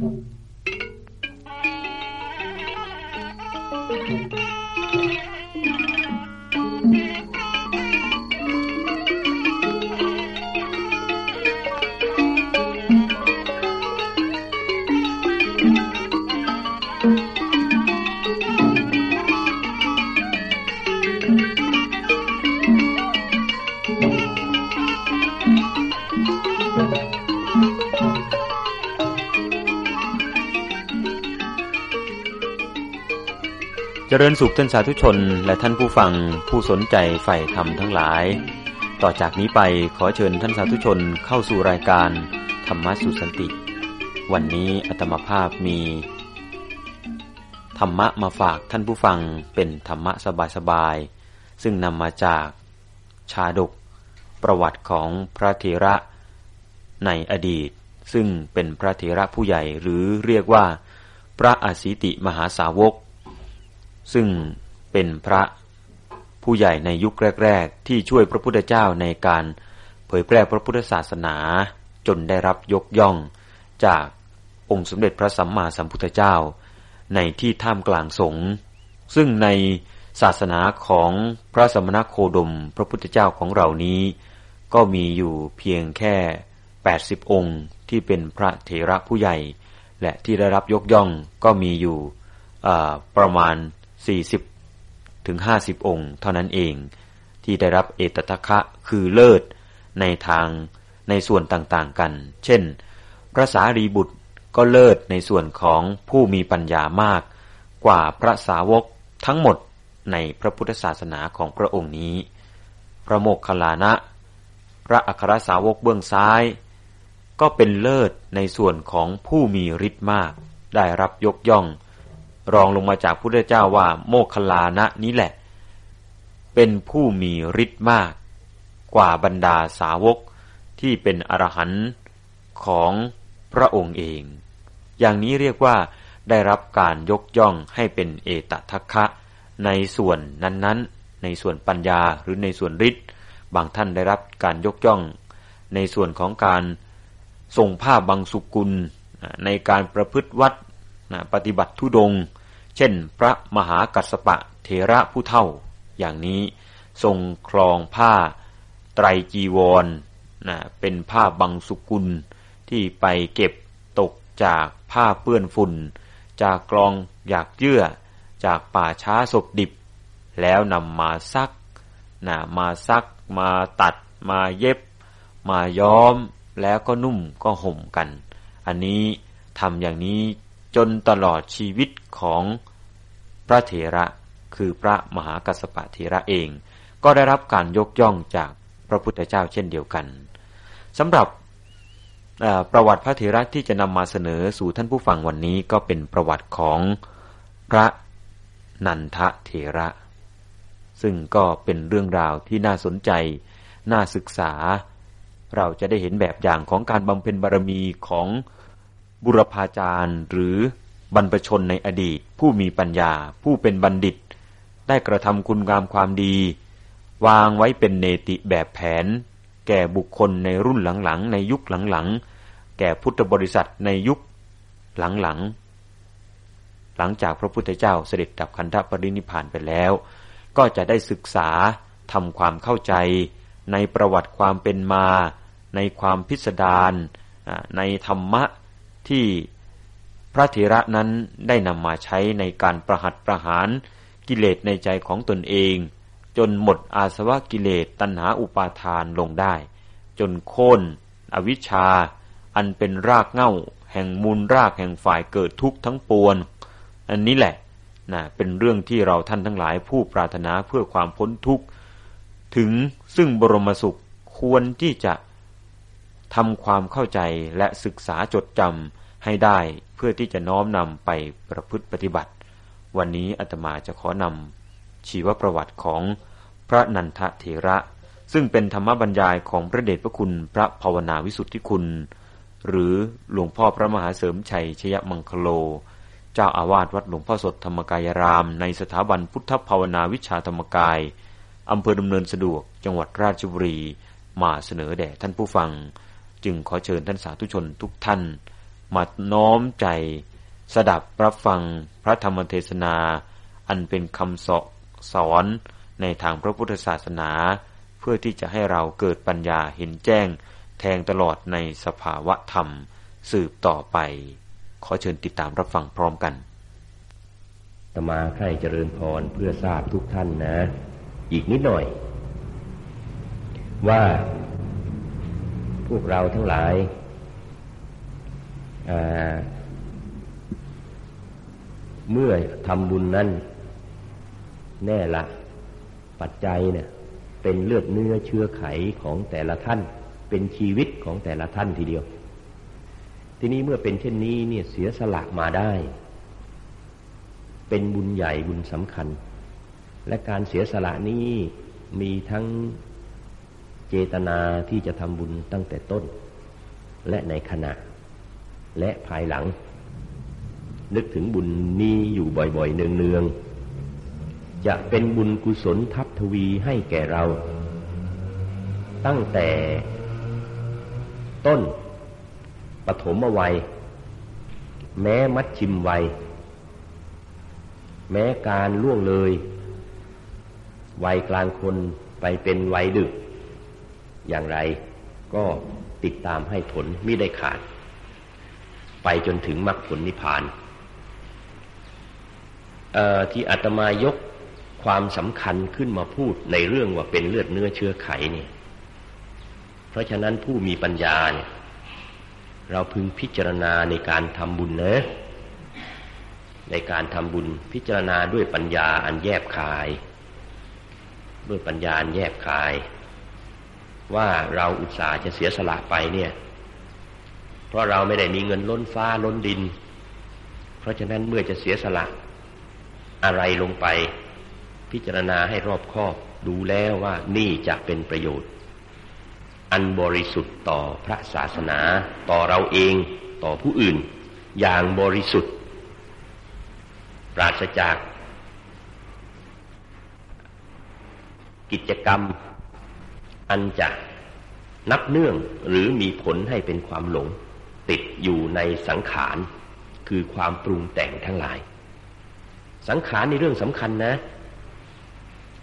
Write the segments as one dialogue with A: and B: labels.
A: Mm-hmm. เจริญสุขท่านสาธุชนและท่านผู้ฟังผู้สนใจใฝ่ธรรมทั้งหลาย ต่อจากนี้ไปขอเชิญท่านสาธุชนเข้าสู่รายการธรรมะสุสันติ วันนี้อัตมภาพมี ธรรมะมาฝากท่านผู้ฟังเป็นธรรมะสบายๆซึ่งนำมาจากชาดก ประวัติของพระเถระในอดีต ซึ่งเป็นพระเถระผู้ใหญ่หรือเรียกว่า พระอสิติมหาสาวก ซึ่งเป็นพระผู้ใหญ่ในยุคแรก ๆ ที่ช่วยพระพุทธเจ้าในการเผยแพร่พระพุทธศาสนา จนได้รับยกย่องจากองค์สมเด็จพระสัมมาสัมพุทธเจ้า ในที่ท่ามกลางสงฆ์ซึ่งในศาสนาของพระสมณโคดมพระพุทธเจ้าของเรานี้ ก็มีอยู่เพียงแค่ 80 องค์ที่เป็นพระเถระผู้ใหญ่ และที่ได้รับยกย่องก็มีอยู่ประมาณ 40ถึง50 องค์ เท่านั้นเอง ที่ได้รับเอตตะคะคือเลิศในทางในส่วนต่างๆกัน เช่น พระสารีบุตรก็เลิศในส่วนของผู้มีปัญญามาก กว่าพระสาวกทั้งหมดในพระพุทธศาสนาของพระองค์นี้ พระโมคคัลลานะ พระอัครสาวกเบื้องซ้าย ก็เป็นเลิศในส่วนของผู้มีฤทธิ์มาก ได้รับยกย่อง รองลงมาจากพุทธเจ้าว่าโมคคลานะนี้แหละ เป็นผู้มีฤทธิ์มาก กว่าบรรดาสาวกที่เป็นอรหันต์ของพระองค์เอง อย่างนี้เรียกว่าได้รับการยกย่องให้เป็นเอตทัคคะในส่วนนั้นๆ ในส่วนปัญญาหรือในส่วนฤทธิ์บางท่านได้รับการยกย่อง ในส่วนของการส่งผ้าบางสุกุล ในการประพฤติวัดปฏิบัติทุดง ช่น พระมหากัสปะเทระผู้เท่า อย่างนี้ทรงคลองผ้าไตรจีวรนะเป็นผ้าบางสุกุลที่ไปเก็บตกจากผ้าเปื้อนฝุ่น จากกลองอยากเยื่อ จากป่าช้าศพดิบ แล้วนำมาซักนะมาซัก มาตัด มาเย็บ มาย้อมแล้วก็นุ่มก็ห่มกัน อันนี้ทำอย่างนี้จนตลอดชีวิตของ ระเถระคือพระมหากัสปะเถระเอง ก็ได้รับการยกย่องจากพระพุทธเจ้าเช่นเดียวกันสำหรับประวัติพระเถระที่จะนำมาเสนอสู่ท่านผู้ฟังวันนี้ก็เป็นประวัติของพระนันทะเถระ ซึ่งก็เป็นเรื่องราวที่น่าสนใจ น่าศึกษา เราจะได้เห็นแบบอย่างของการบำเพ็ญบารมีของบุรพาจารย์หรือ บรรพชนในอดีต ผู้มีปัญญา ผู้เป็นบัณฑิต ได้กระทำคุณงามความดี วางไว้เป็นเนติแบบแผน แก่บุคคลในรุ่นหลังๆ ในยุคหลังๆ แก่พุทธบริษัทในยุคหลังๆ หลังจากพระพุทธเจ้าเสด็จดับขันธปรินิพานไปแล้ว ก็จะได้ศึกษาทำความเข้าใจ ในประวัติความเป็นมา ในความพิสดารในธรรมะที่ พระเถระนั้นได้นำมาใช้ในการประหัตประหารกิเลสในใจของตนเอง จนหมดอาสวะกิเลสตัณหาอุปาทานลงได้ จนโค่นอวิชชา อันเป็นรากเง่า แห่งมูลรากแห่งฝ่ายเกิดทุกข์ทั้งปวงอันนี้แหละนะเป็นเรื่องที่เราท่านทั้งหลายผู้ปรารถนาเพื่อความพ้นทุกข์ ถึงซึ่งบรมสุขควรที่จะทำความเข้าใจและศึกษาจดจำ ให้ได้เพื่อที่จะน้อมนำไปประพฤติปฏิบัติ วันนี้อาตมาจะขอนำชีวประวัติของพระนันทเถระ ซึ่งเป็นธรรมบรรยายของพระเดชพระคุณพระภาวนาวิสุทธิคุณ หรือหลวงพ่อพระมหาเสริมชัยชยมังคโล เจ้าอาวาสวัดหลวงพ่อสดธรรมกายราม ในสถาบันพุทธภาวนาวิชาธรรมกายอำเภอดำเนินสะดวกจังหวัดราชบุรีมาเสนอแด่ท่านผู้ฟัง จึงขอเชิญท่านสาธุชนทุกท่าน มาน้อมใจ สดับรับฟังพระธรรมเทศนา อันเป็นคำสสอนในทางพระพุทธศาสนา เพื่อที่จะให้เราเกิดปัญญาเห็นแจ้ง แทงตลอดในสภาวะธรรม สืบต่อไป ขอเชิญติดตามรับฟังพร้อมกัน
B: ตมาใครเจริญพรเพื่อทราบทุกท่านนะ อีกนิดหน่อย ว่า พวกเราทั้งหลาย เมื่อทำบุญนั้น แน่ละ ปัจจัยเนี่ย เป็นเลือดเนื้อเชื้อไขของแต่ละท่าน เป็นชีวิตของแต่ละท่านทีเดียว ทีนี้เมื่อเป็นเช่นนี้เนี่ยเสียสละมาได้ เป็นบุญใหญ่บุญสำคัญ และการเสียสละนี้มีทั้งเจตนาที่จะทำบุญตั้งแต่ต้น และในขณะ และภายหลัง นึกถึงบุญนี้อยู่บ่อยๆ เนืองๆ จะเป็นบุญกุศลทับทวีให้แก่เรา ตั้งแต่ต้นปฐมวัย แม้มัดชิมวัย แม้การล่วงเลย วัยกลางคนไปเป็นวัยดึก อย่างไรก็ติดตามให้ผลไม่ได้ขาด ไปจนถึงมรรคผลนิพพานที่อาตมายกความสำคัญขึ้นมาพูดในเรื่องว่าเป็นเลือดเนื้อเชื้อไขเนี่ย เพราะฉะนั้นผู้มีปัญญาเนี่ย เราพึงพิจารณาในการทำบุญนะในการทำบุญพิจารณาด้วยปัญญาอันแยบคาย ด้วยปัญญาอันแยบคาย ว่าเราอุตส่าห์จะเสียสละไปเนี่ย เพราะเราไม่ได้มีเงินล้นฟ้าล้นดิน เพราะฉะนั้นเมื่อจะเสียสละอะไรลงไป พิจารณาให้รอบคอบดูแล้วว่านี่จะเป็นประโยชน์ อันบริสุทธิ์ต่อพระศาสนา ต่อเราเองต่อผู้อื่น อย่างบริสุทธิ์ ปราศจาก กิจกรรม อันจะนับเนื่องหรือมีผลให้เป็นความหลง ติดอยู่ในสังขาร คือความปรุงแต่งทั้งหลาย สังขารในเรื่องสำคัญนะ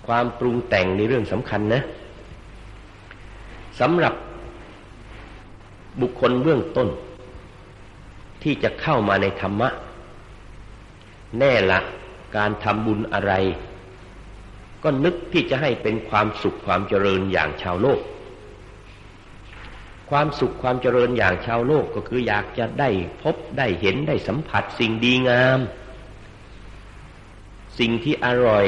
B: ความปรุงแต่งในเรื่องสำคัญนะสำหรับบุคคลเบื้องต้น ที่จะเข้ามาในธรรมะ แน่ละการทำบุญอะไร ก็นึกที่จะให้เป็นความสุขความเจริญอย่างชาวโลก ความสุขความเจริญอย่างชาวโลกก็คืออยากจะได้พบได้เห็นได้สัมผัสสิ่งดีงาม สิ่งที่อร่อย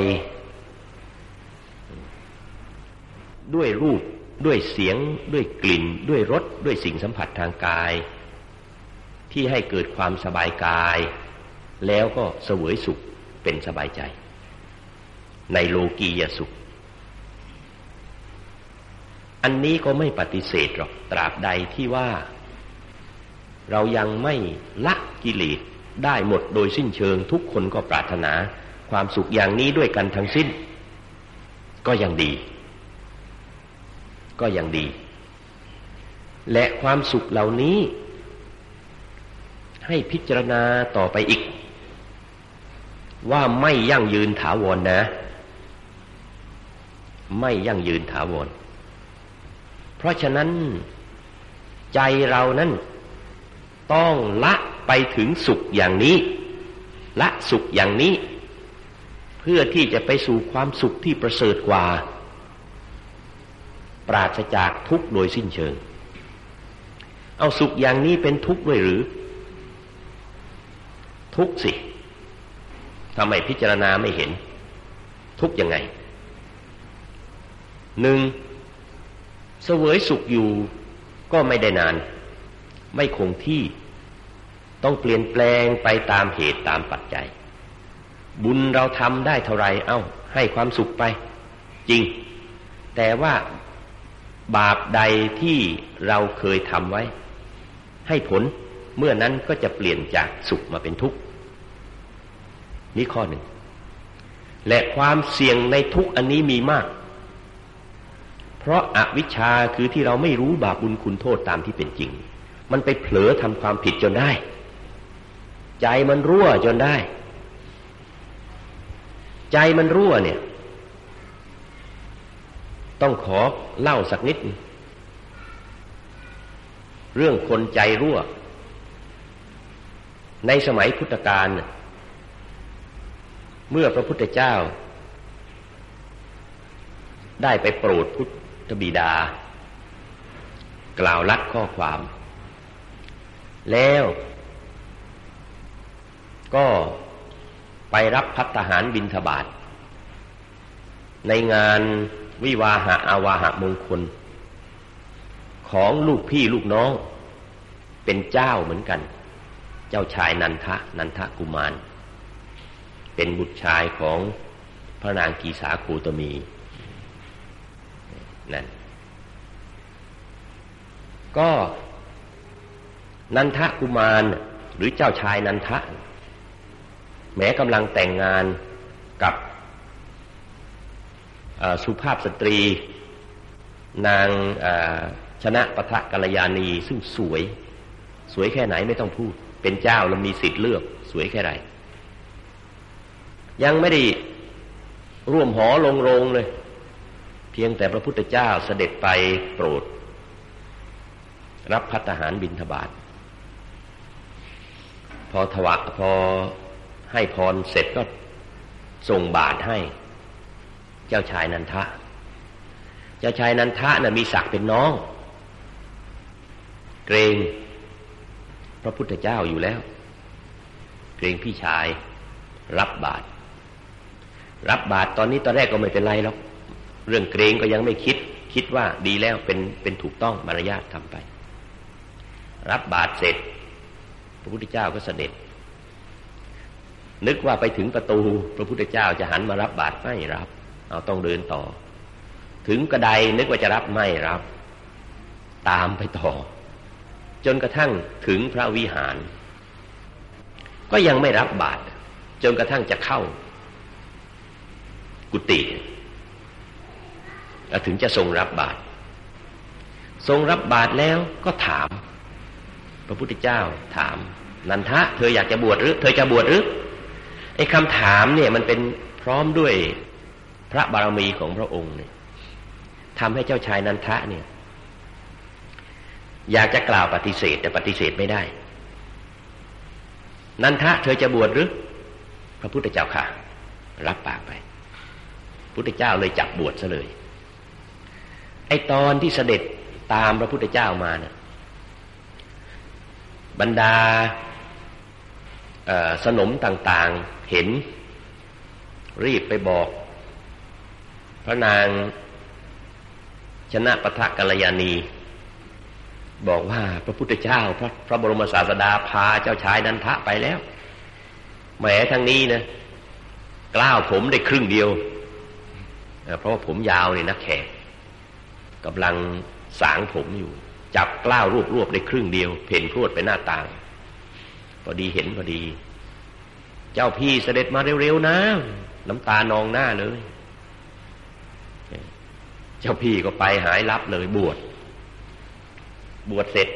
B: ด้วยรูปด้วยเสียง ด้วยกลิ่น ด้วยรสด้วยสิ่งสัมผัสทางกาย ที่ให้เกิดความสบายกาย แล้วก็เสวยสุขเป็นสบายใจ ในโลกียสุข อันนี้ก็ไม่ปฏิเสธหรอกตราบใดที่ว่า เรายังไม่ละกิเลสได้หมดโดยสิ้นเชิง ทุกคนก็ปรารถนาความสุขอย่างนี้ด้วยกันทั้งสิ้น ก็ยังดี ก็ยังดี และความสุขเหล่านี้ ให้พิจารณาต่อไปอีก ว่าไม่ยั่งยืนถาวรนนะ ไม่ยั่งยืนถาวร เพราะฉะนั้นใจเรานั้นต้องละไปถึงสุขอย่างนี้ ละสุขอย่างนี้ เพื่อที่จะไปสู่ความสุขที่ประเสริฐกว่า ปราศจากทุกข์โดยสิ้นเชิง เอาสุขอย่างนี้เป็นทุกข์ด้วยหรือ ทุกข์สิทำไมพิจารณาไม่เห็น ทุกข์ยังไงหนึ่ง เสวยสุขอยู่ก็ไม่ได้นาน ไม่คงที่ต้องเปลี่ยนแปลงไปตามเหตุตามปัจจัย บุญเราทำได้เท่าไรเอา้า ให้ความสุขไป จริง แต่ว่าบาปใดที่เราเคยทำไว้ ให้ผลเมื่อนั้นก็จะเปลี่ยนจากสุขมาเป็นทุกข์นี่ข้อหนึ่ง และความเสี่ยงในทุกอันนี้มีมาก ราะอาวิชชาคือที่เราไม่รู้บาปบุญคุณโทษตามที่เป็นจริง มันไปเผลอทำความผิดจนได้ ใจมันรั่วจนได้ ใจมันรั่วเนี่ย ต้องขอเล่าสักนิด เรื่องคนใจรั่ว ในสมัยพุทธกาลเมื่อพระพุทธเจ้าได้ไปโปรดพุทธ บิดา กล่าวลัดข้อความ แล้วก็ไปรับพัฒหารบินทบาท ในงานวิวาหะอาวาหะมงคล ของลูกพี่ลูกน้อง เป็นเจ้าเหมือนกัน เจ้าชายนันทะ นันทะกุมาร เป็นบุตรชายของพระนางกีสาคูตมี นั่นก็นันทะกุมารหรือเจ้าชายนันทะ แม้กำลังแต่งงานกับสุภาพสตรี นางชนะปะทะกัลยาณีซึ่งสวย สวยแค่ไหนไม่ต้องพูด เป็นเจ้าแล้วมีสิทธิ์เลือก สวยแค่ไหนยังไม่ได้ร่วมหอลงโรงเลย พียงแต่พระพุทธเจ้าเสด็จไปโปรด รับพัฒหารบินทบาทพอถวะพอให้พรเสร็จก็ส่งบาทให้ เจ้าชายนันทะ เจ้าชายนันทะนะ่ะมีศักดิ์เป็นน้อง เกรงพระพุทธเจ้าอยู่แล้ว เกรงพี่ชาย รับบาตรรับบาตรตอนนี้ตอนแรกก็ไม่เป็นไรหรอก เรื่องเกรงก็ยังไม่คิด คิดว่าดีแล้วเป็นเป็นถูกต้องมารยาททำไป รับบาตรเสร็จ พระพุทธเจ้าก็เสด็จ นึกว่าไปถึงประตู พระพุทธเจ้าจะหันมารับบาตรไม่รับ เอาต้องเดินต่อ ถึงกระไดนึกว่าจะรับไม่รับ ตามไปต่อ จนกระทั่งถึงพระวิหาร ก็ยังไม่รับบาตรจนกระทั่งจะเข้า กุฏิ แล้วถึงจะทรงรับบาตรทรงรับบาตรแล้วก็ถาม พระพุทธเจ้าถาม นันทะ เธออยากจะบวชหรือ เธอจะบวชหรือไอ้คำถามเนี่ยมันเป็นพร้อมด้วยพระบารมีของพระองค์เนี่ยทำให้เจ้าชายนันทะเนี่ย อยากจะกล่าวปฏิเสธ แต่ปฏิเสธไม่ได้ นันทะ เธอจะบวชหรือ พระพุทธเจ้าค่ะ รับปากไป พุทธเจ้าเลยจับบวชซะเลย ไอตอนที่เสด็จตามพระพุทธเจ้ามาเนะ่ยบรรดาสนมต่างๆเห็น รีบไปบอก พระนางชนะปะทะกัลยาณี บอกว่าพระพุทธเจ้า พระพระบรมศาสดาพาเจ้าชายนันทะไปแล้วแหมทางนี้นะกล้าวผมได้ครึ่งเดียว เพราะว่าผมยาวเนี่ยนักแขก กำลังสางผมอยู่ จับกล้าวรวบรวบได้ครึ่งเดียวเพ่นพรวดไปหน้าต่างพอดีเห็นพอดี เจ้าพี่เสด็จมาเร็วๆนะ น้ำตานองหน้าเลย เจ้าพี่ก็ไปหายลับเลยบวชบวชเสร็จ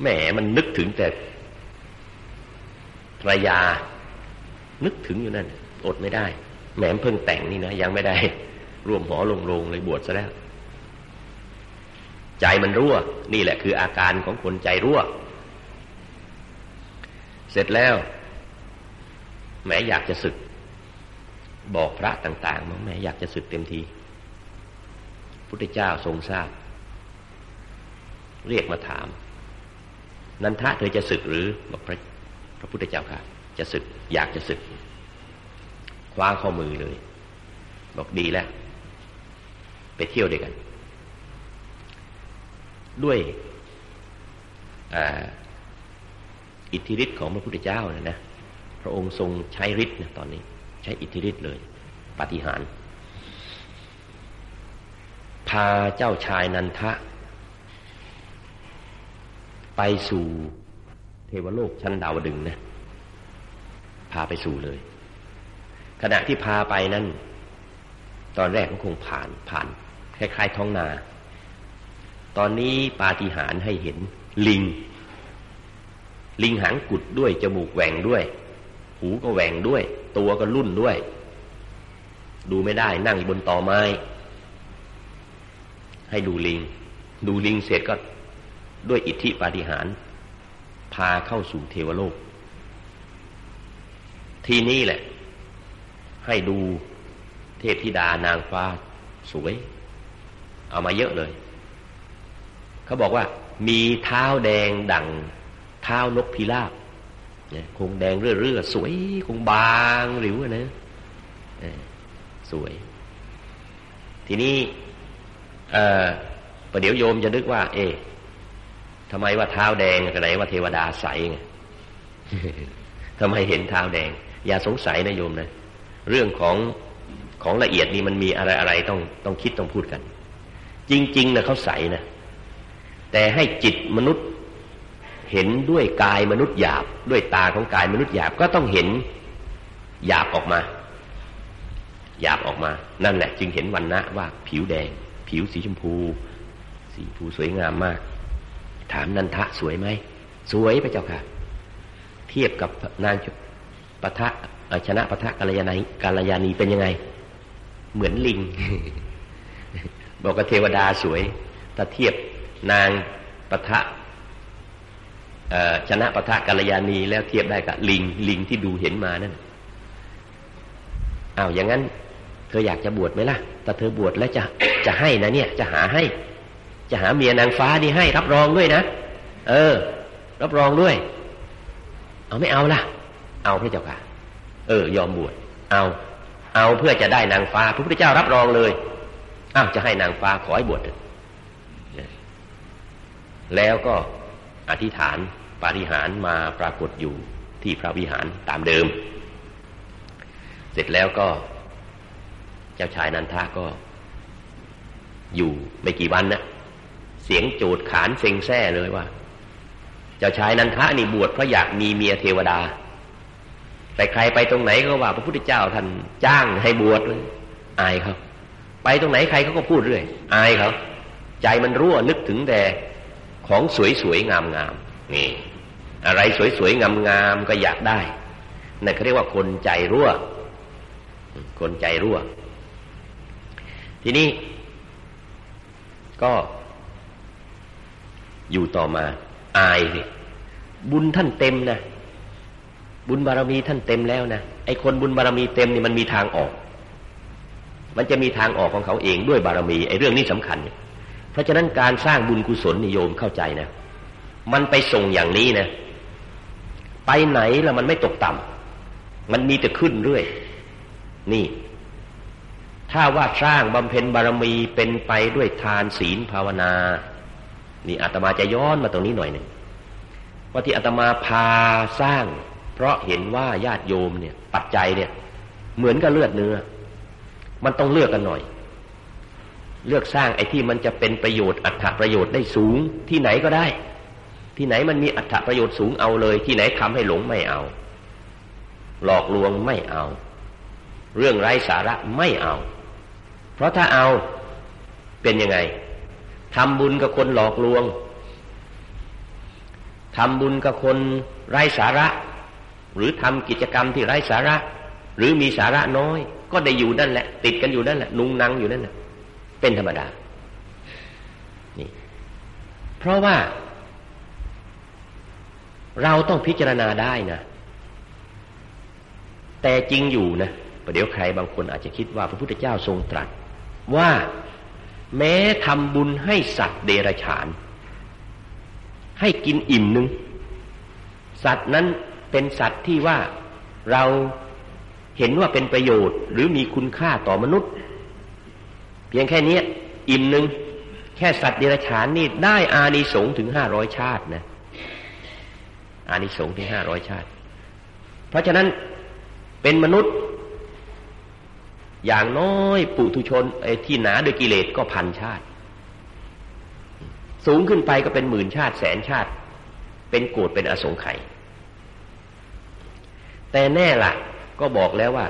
B: แหมมันนึกถึงแต่ภรรยา นึกถึงอยู่นั่น อดไม่ได้แหมเพิ่งแต่งนี่นะ ยังไม่ได้ ร่วมหอลงโรงเลยบวชซะแล้ว ใจมันรั่ว นี่แหละคืออาการของคนใจรั่ว เสร็จแล้วแม้อยากจะศึก บอกพระต่างๆว่าแม้อยากจะศึกเต็มทีพุทธเจ้าทรงทราบ เรียกมาถาม นันทะเธอจะศึกหรือบอกพระพระพุทธเจ้าค่ะ จะศึก อยากจะศึก คว้าข้อมือเลย บอกดีแล้ว ไปเที่ยวด้วยกัน ด้วยอิทธิฤทธิ์ของพระพุทธเจ้าเนะนะ พระองค์ทรงใช้ฤทธิ์นะตอนนี้ ใช้อิทธิฤทธิ์เลย ปฏิหาร พาเจ้าชายนันทะ ไปสู่เทวโลกชั้นดาวดึงนะ พาไปสู่เลย ขณะที่พาไปนั้นตอนแรกก็คงผ่านผ่านคล้ายๆท้องนา ตอนนี้ปาฏิหาริย์ให้เห็น ลิง ลิงหางกุดด้วยจมูกแหว่งด้วย หูก็แหว่งด้วย ตัวก็รุ่นด้วย ดูไม่ได้นั่งบนตอไม้ ให้ดูลิง ดูลิงเสร็จก็ด้วยอิทธิปาฏิหาริย์พาเข้าสู่เทวโลก ที่นี้แหละ ให้ดูเทพธิดานางฟ้าสวย เอามาเยอะเลย เขาบอกว่า มีเท้าแดงดั่งเท้านกพิราบเนี่ยคงแดงเรื่อๆสวย คงบางหริวนะสวย ทีนี้ประเดี๋ยวโยมจะนึกว่า เอ๊ะทำไมว่าเท้าแดงกันไหนว่าเทวดาใสไงทำไมเห็นเท้าแดง อย่าสงสัยนะโยมนะ เรื่องของของละเอียดนี่มันมีอะไรอะไรต้องต้องคิดต้องพูดกัน จริงๆนะเขาใสนะ แต่ให้จิตมนุษย์เห็นด้วยกายมนุษย์หยาบ ด้วยตาของกายมนุษย์หยาบก็ต้องเห็นหยาบออกมาหยาบออกมา นั่นแหละ จึงเห็นวันนะว่าผิวแดง ผิวสีชมพู สีชมพูสวยงามมาก ถามนันทะสวยไหม สวยพระเจ้าค่ะ เทียบกับนางปะทะชนะปะทะกาลยานีกาลยานีเป็นยังไง เหมือนลิง บอกกับเทวดาสวย ถ้าเทียบ นางปะทะชนะปะทะกาลยานีแล้วเทียบได้กับลิงลิงที่ดูเห็นมานั่นอ้าวอย่างนั้นเธออยากจะบวชไหมล่ะ แต่เธอบวชแล้วจะจะให้นะเนี่ย จะหาให้ จะหาเมียนางฟ้านี่ให้ รับรองด้วยนะ เออ รับรองด้วย เอาไม่เอาล่ะ เอาพระเจ้าค่ะ เออ ยอมบวช เอา เอาเพื่อจะได้นางฟ้า พระพุทธเจ้ารับรองเลย อ้าวจะให้นางฟ้าขอให้บวช แล้วก็อธิษฐานปาฏิหารมาปรากฏอยู่ที่พระวิหารตามเดิม เสร็จแล้วก็เจ้าชายนันทาก็ อยู่ไม่กี่วันนะเสียงโจดขานเซ็งแซ่เลยว่า เจ้าชายนันทะนี่บวชเพราะอยากมีเมียเทวดา แต่ใครไปตรงไหนก็ว่าพระพุทธเจ้าท่านจ้างให้บวชเลยอายเขาไปตรงไหนใครเขาก็พูดเรื่อยอายเขาใจมันรั่วนึกถึงแต่ ของสวยๆงามๆนี่ อะไรสวยๆงามๆก็อยากได้นั่นเขาเรียกว่าคนใจรั่ว คนใจรั่ว ทีนี้ ก็อยู่ต่อมา อายสิบุญท่านเต็มนะบุญบารมีท่านเต็มแล้วนะไอ้คนบุญบารมีเต็มนี่มันมีทางออก มันจะมีทางออกของเขาเองด้วยบารมีไอ้เรื่องนี้สำคัญเพราะฉะนั้นการสร้างบุญกุศลนิยมเข้าใจนะ มันไปส่งอย่างนี้นะ ไปไหนแล้วมันไม่ตกต่ำมันมีแต่ขึ้นเรื่อย นี่ ถ้าว่าสร้างบำเพ็ญบารมีเป็นไปด้วยทานศีลภาวนา นี่อาตมาจะย้อนมาตรงนี้หน่อยหนึ่งว่าที่อาตมาพาสร้าง เพราะเห็นว่าญาติโยมเนี่ย ปัจจัยเนี่ย เหมือนกับเลือดเนื้อ มันต้องเลือกกันหน่อย เลือกสร้างไอ้ที่มันจะเป็นประโยชน์อัตประโยชน์ได้สูงที่ไหนก็ได้ ที่ไหนมันมีอัตประโยชน์สูงเอาเลย ที่ไหนทำให้หลงไม่เอา หลอกลวงไม่เอา เรื่องไร้สาระไม่เอา เพราะถ้าเอาเป็นยังไงทำบุญกับคนหลอกลวงทำบุญกับคนไร้สาระ หรือทำกิจกรรมที่ไร้สาระ หรือมีสาระน้อย ก็ได้อยู่นั่นแหละ ติดกันอยู่นั่นแหละ นุงนังอยู่นั่นแหละ เป็นธรรมดา นี่ เพราะว่า เราต้องพิจารณาได้นะ แต่จริงอยู่นะประเดี๋ยวใครบางคนอาจจะคิดว่าพระพุทธเจ้าทรงตรัส ว่าแม้ทำบุญให้สัตว์เดรัจฉาน ให้กินอิ่มหนึ่งสัตว์นั้นเป็นสัตว์ที่ว่าเราเห็นว่าเป็นประโยชน์ หรือมีคุณค่าต่อมนุษย์ เพียงแค่นี้อิ่มหนึ่งแค่สัตว์เดรัจฉานนี่ได้อานิสงส์ถึงห้าร้อยชาตินะอานิสงส์ที่ห้าร้อยชาติ เพราะฉะนั้นเป็นมนุษย์ อย่างน้อยปุถุชนไอ้ที่หนาด้วยกิเลสก็พันชาติ สูงขึ้นไปก็เป็นหมื่นชาติ แสนชาติ เป็นโกรธเป็นอสงไขยแต่แน่ละ่ะ ก็บอกแล้วว่า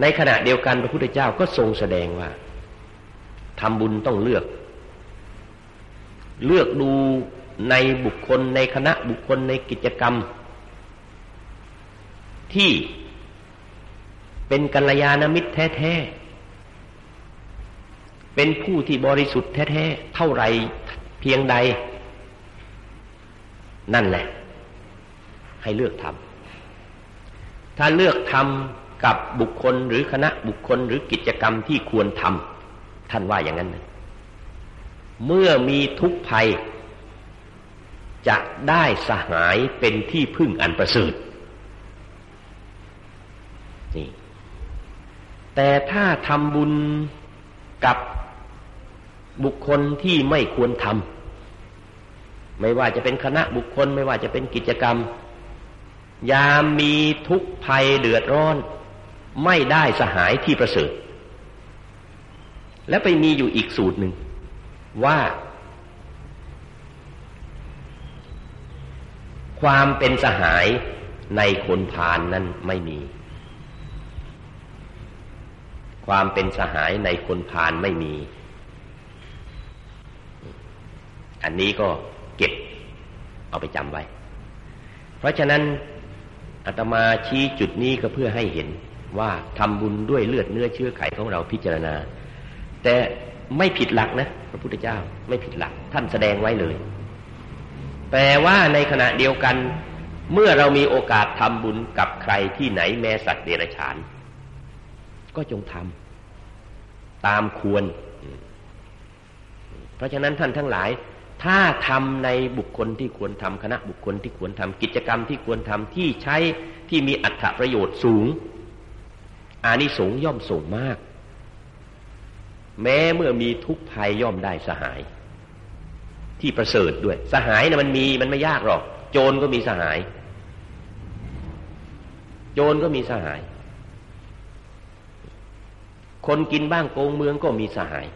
B: ในขณะเดียวกันพระพุทธเจ้าก็ทรงแสดงว่าทำบุญต้องเลือก เลือกดูในบุคคลในคณะบุคคลในกิจกรรม ที่เป็นกัลยาณมิตรแท้ๆ เป็นผู้ที่บริสุทธิ์แท้ๆ เท่าไรเพียงใด นั่นแหละ ให้เลือกทำถ้าเลือกทำ กับบุคคลหรือคณะบุคคลหรือกิจกรรมที่ควรทำท่านว่าอย่างนั้นนะเมื่อมีทุกภัย จะได้สหายเป็นที่พึ่งอันประเสริฐนี่แต่ถ้าทำบุญกับบุคคลที่ไม่ควรทำไม่ว่าจะเป็นคณะบุคคล ไม่ว่าจะเป็นกิจกรรม ยามมีทุกภัยเดือดร้อน ไม่ได้สหายที่ประเสริฐ และไปมีอยู่อีกสูตรหนึ่ง ว่า ความเป็นสหายในคนพานนั้นไม่มี ความเป็นสหายในคนพานไม่มี อันนี้ก็เก็บเอาไปจำไว้ เพราะฉะนั้นอาตมาชี้จุดนี้ก็เพื่อให้เห็น ว่าทำบุญด้วยเลือดเนื้อเชื้อไขของเราพิจารณา แต่ไม่ผิดหลักนะพระพุทธเจ้าไม่ผิดหลัก ท่านแสดงไว้เลย แต่ว่าในขณะเดียวกัน เมื่อเรามีโอกาสทำบุญกับใครที่ไหนแม้สัตว์เดรัจฉาน ก็จงทำตามควร เพราะฉะนั้นท่านทั้งหลาย ถ้าทำในบุคคลที่ควรทำคณะบุคคลที่ควรทำกิจกรรมที่ควรทำที่ใช้ที่มีอัตประโยชน์สูง อานิสงส์ย่อมสูงมาก แม้เมื่อมีทุกภัยย่อมได้สหาย ที่ประเสริฐด้วย สหายนะมันมีมันไม่ยากหรอก โจรก็มีสหาย โจรก็มีสหาย คนกินบ้างโกงเมืองก็มีสหาย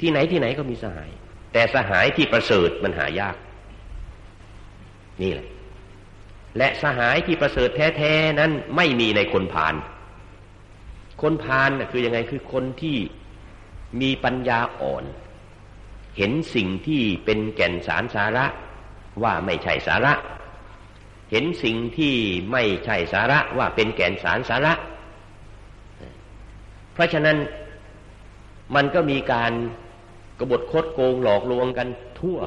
B: ที่ไหนที่ไหนก็มีสหาย แต่สหายที่ประเสริฐมันหายาก นี่แหละ และสหายที่ประเสริฐแท้ๆนั้นไม่มีในคนผ่านคนพาลคือยังไงคือคนที่มีปัญญาอ่อน เห็นสิ่งที่เป็นแก่นสารสาระว่าไม่ใช่สาระ เห็นสิ่งที่ไม่ใช่สาระว่าเป็นแก่นสารสาระ เพราะฉะนั้นมันก็มีการกบฏคดโกงหลอกลวงกันทั่ว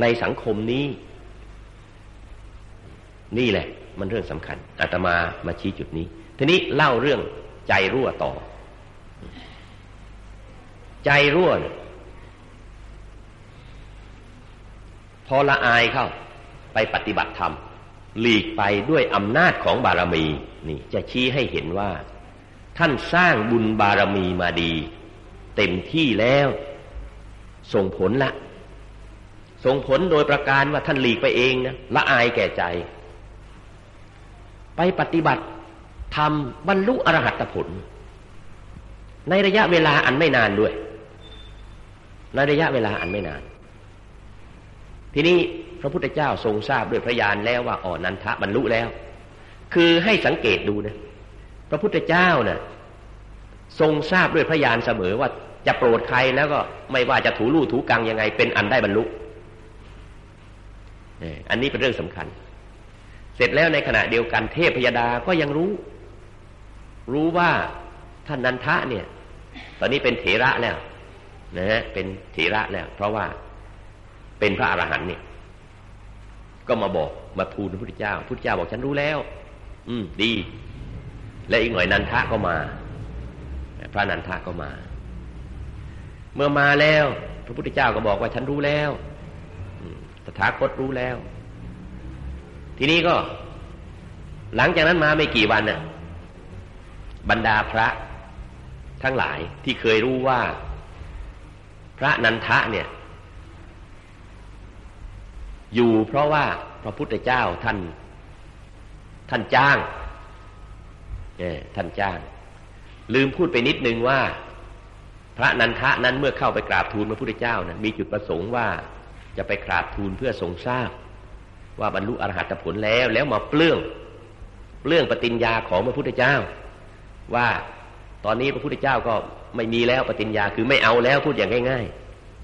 B: ในสังคมนี้ นี่แหละ มันเรื่องสำคัญอาตมามาชี้จุดนี้ ทีนี้เล่าเรื่องใจรั่วต่อ ใจรั่วพอละอายเข้า ไปปฏิบัติธรรมหลีกไปด้วยอำนาจของบารมี นี่ จะชี้ให้เห็นว่า ท่านสร้างบุญบารมีมาดี เต็มที่แล้ว ส่งผลละส่งผลโดยประการว่าท่านหลีกไปเองนะละอายแก่ใจ ไปปฏิบัติทำบรรลุอรหัตผล ในระยะเวลาอันไม่นานด้วย ในระยะเวลาอันไม่นาน ทีนี้พระพุทธเจ้าทรงทราบด้วยพระญาณแล้วว่าอ๋อนนันทะบรรลุแล้ว คือให้สังเกตดูนะ พระพุทธเจ้านะ่ะทรงทราบด้วยพระญาณเสมอว่าจะโปรดใครแล้วก็ไม่ว่าจะถูลู่ถูกังยังไง เป็นอันได้บรรลุอันนี้เป็นเรื่องสำคัญ สร็จแล้วในขณะเดียวกันเทพพยดาก็ยังรู้ รู้ว่าท่านนันทะเนี่ย ตอนนี้เป็นเถระแล้วนะฮะเป็นเถระแล้ว เพราะว่าเป็นพระอรหันต์เนี่ยก็มาบอกมาทูลพระพุทธเจ้าพุทธเจ้าบอกฉันรู้แล้ว อืม ดี และอีกหน่อยนันทะก็มา พระนันทะก็มา เมื่อมาแล้ว พระพุทธเจ้าก็บอกว่าฉันรู้แล้วตถาคตรู้แล้ว ทีนี้ก็ หลังจากนั้นมาไม่กี่วันเนี่ยบรรดาพระทั้งหลายที่เคยรู้ว่า พระนันทะเนี่ย อยู่เพราะว่าพระพุทธเจ้าท่าน ท่านจ้างเออท่านจ้าง ลืมพูดไปนิดนึงว่า พระนันทะนั้นเมื่อเข้าไปกราบทูลพระพุทธเจ้านะมีจุดประสงค์ว่าจะไปกราบทูลเพื่อทรงทราบ ว่าบรรลุอรหัตผลแล้ว แล้วมาเปลื้องเปลื้องปฏิญญาของพระพุทธเจ้า ว่าตอนนี้พระพุทธเจ้าก็ไม่มีแล้วปฏิญญาคือไม่เอาแล้วพูดอย่างง่าย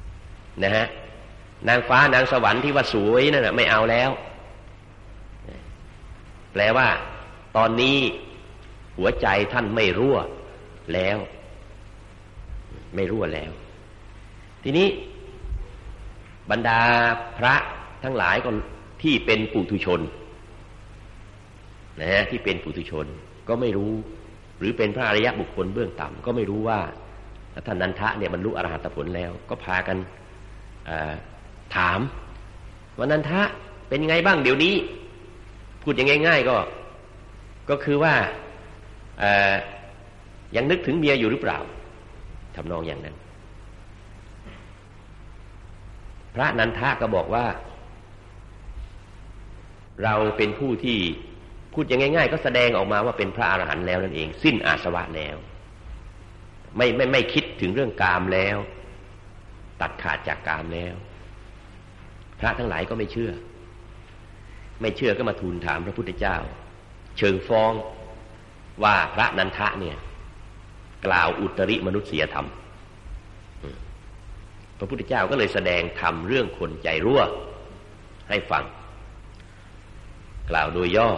B: ๆนะฮะนางฟ้านางสวรรค์ที่ว่าสวยนั่นนะไม่เอาแล้ว แปลว่า ตอนนี้หัวใจท่านไม่รั่วแล้ว ไม่รั่วแล้ว ทีนี้ บรรดาพระทั้งหลายก็ ที่เป็นปุถุชนนะฮะที่เป็นปุถุชนก็ไม่รู้ หรือเป็นพระอริยะบุคคลเบื้องต่ำก็ไม่รู้ว่าท่านนันทะเนี่ยบรรลุอรหัตผลแล้ว ก็พากันถามว่านันทะเป็นไงบ้างเดี๋ยวนี้ พูดอยังง่าย ๆ ก็ ก็คือว่ายังนึกถึงเมียอยู่หรือเปล่าทำนองอย่างนั้น พระนันทะก็บอกว่า เราเป็นผู้ที่พูดอยังง่าย ๆ ก็แสดงออกมาว่าเป็นพระอรหันต์แล้วนั่นเอง สิ้นอาสวะแล้ว ไม่ไม่ไม่คิดถึงเรื่องกามแล้ว ตัดขาดจากกามแล้ว พระทั้งหลายก็ไม่เชื่อ ไม่เชื่อก็มาทูลถามพระพุทธเจ้า เชิงฟ้องว่าพระนันทะเนี่ย กล่าวอุตริมนุษยธรรมพระพุทธเจ้าก็เลยแสดงธรรมเรื่องคนใจรั่วให้ฟัง กล่าวโดยย่อ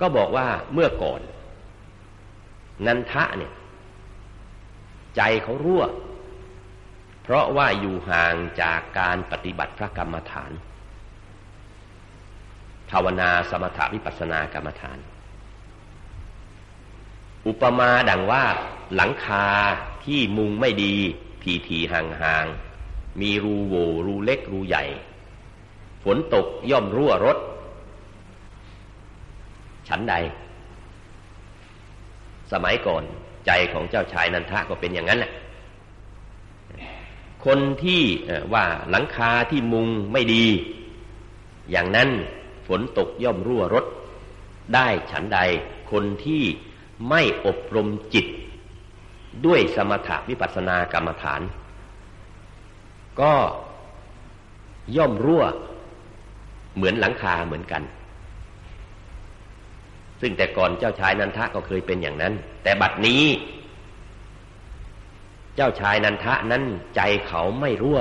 B: ก็บอกว่าเมื่อก่อน นันทะเนี่ย ใจเขารั่ว เพราะว่าอยู่ห่างจากการปฏิบัติพระกรรมฐาน ภาวนาสมถะวิปัสสนากรรมฐาน อุปมาดังว่าหลังคาที่มุงไม่ดีทีทีห่างห่างมีรูโหวรูเล็กรูใหญ่ ฝนตกย่อมรั่วรถ ฉันใด สมัยก่อนใจของเจ้าชายนันทะก็เป็นอย่างนั้นแหละคนที่ว่าหลังคาที่มุงไม่ดี อย่างนั้นฝนตกย่อมรั่วรถ ได้ฉันใด คนที่ไม่อบรมจิต ด้วยสมถะวิปัสสนากรรมฐาน ก็ย่อมรั่ว เหมือนหลังคาเหมือนกัน ซึ่งแต่ก่อนเจ้าชายนันทะก็เคยเป็นอย่างนั้น แต่บัดนี้ เจ้าชายนันทะนั้นใจเขาไม่รั่ว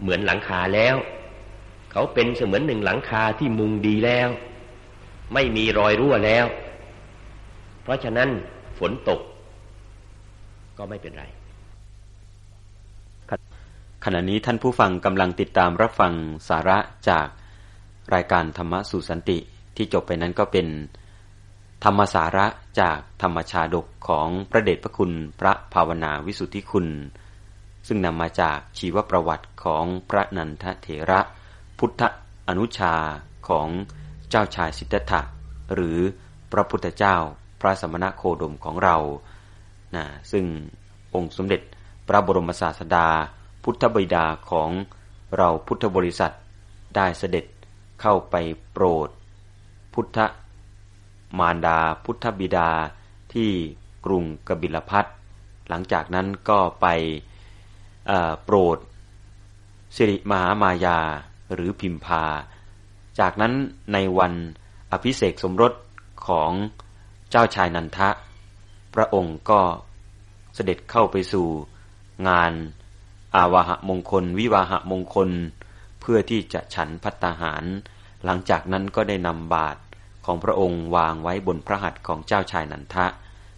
B: เหมือนหลังคาแล้ว เขาเป็นเสมือนหนึ่งหลังคาที่มุงดีแล้ว ไม่มีรอยรั่วแล้ว เพราะฉะนั้นฝนตก ก็ไม่เป็นไร
A: ขณะนี้ท่านผู้ฟังกำลังติดตามรับฟังสาระจากรายการธรรมะสู่สันติที่จบไปนั้นก็เป็น ธรรมสาระจากธรรมชาดกของพระเดชพระคุณพระภาวนาวิสุทธิคุณ ซึ่งนำมาจากชีวประวัติของพระนันทเถระ พุทธอนุชาของเจ้าชายสิทธัตถะหรือพระพุทธเจ้าพระสมณโคดมของเรานะซึ่งองค์สมเด็จพระบรมศาสดา พุทธบิดาของเราพุทธบริษัทได้เสด็จเข้าไปโปรด พุทธ มารดาพุทธบิดาที่กรุงกบิลพัทหลังจากนั้นก็ไปโปรด สิริมหามายาหรือพิมพา จากนั้นในวันอภิเษกสมรสของเจ้าชายนันทะ พระองค์ก็เสด็จเข้าไปสู่งานอาวาหะมงคล วิวาหะมงคล เพื่อที่จะฉันพัตตาหาร หลังจากนั้นก็ได้นำบาตร ของพระองค์วางไว้บนพระหัตถ์ของเจ้าชายนันทะ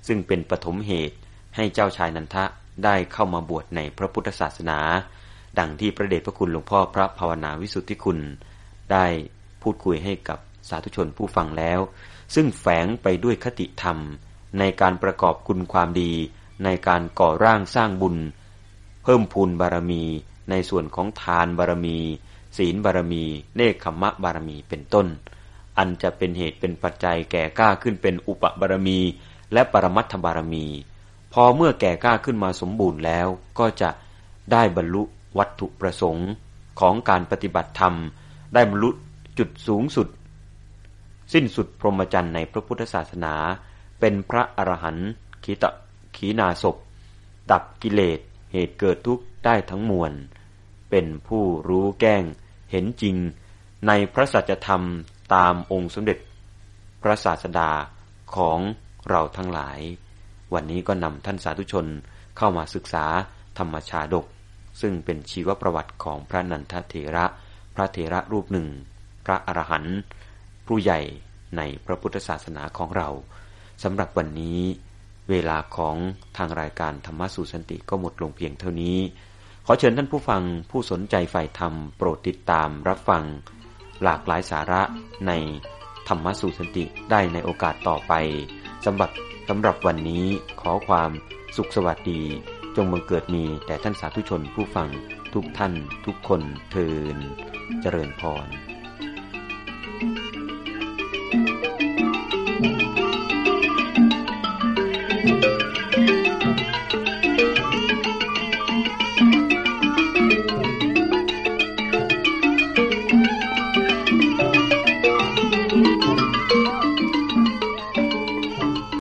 A: ซึ่งเป็นปฐมเหตุให้เจ้าชายนันทะได้เข้ามาบวชในพระพุทธศาสนา ดังที่พระเดชพระคุณหลวงพ่อพระภาวนาวิสุทธิคุณ ได้พูดคุยให้กับสาธุชนผู้ฟังแล้ว ซึ่งแฝงไปด้วยคติธรรม ในการประกอบคุณความดี ในการก่อร่างสร้างบุญ เพิ่มพูนบารมี ในส่วนของทานบารมี ศีลบารมี เนคขมะบารมีเป็นต้น อันจะเป็นเหตุเป็นปัจจัยแก่กล้าขึ้นเป็นอุปบารมี และปรมัตถบารมี พอเมื่อแก่กล้าขึ้นมาสมบูรณ์แล้วก็จะได้บรรลุวัตถุประสงค์ของการปฏิบัติธรรม ได้บรรลุจุดสูงสุด สิ้นสุดพรหมจรรย์ในพระพุทธศาสนา เป็นพระอรหันต์ขีตะขีนาศพดับกิเลสเหตุเกิดทุกข์ได้ทั้งมวล เป็นผู้รู้แก้งเห็นจริงในพระสัจธรรม ตามองค์สมเด็จพระศาสดาของเราทั้งหลาย วันนี้ก็นำท่านสาธุชนเข้ามาศึกษาธรรมชาดก ซึ่งเป็นชีวประวัติของพระนันทเถระ พระเถระรูปหนึ่ง พระอรหันต์ผู้ใหญ่ในพระพุทธศาสนาของเราสำหรับวันนี้ เวลาของทางรายการธรรมสู่สันติก็หมดลงเพียงเท่านี้ ขอเชิญท่านผู้ฟังผู้สนใจใฝ่ธรรมโปรดติดตามรับฟัง หลากหลายสาระในธรรมสู่สันติได้ในโอกาสต่อไปสำหรับสำหรับวันนี้ขอความสุขสวัสดี จงบังเกิดมีแต่ท่านสาธุชนผู้ฟังทุกท่านทุกคนเทินเจริญพร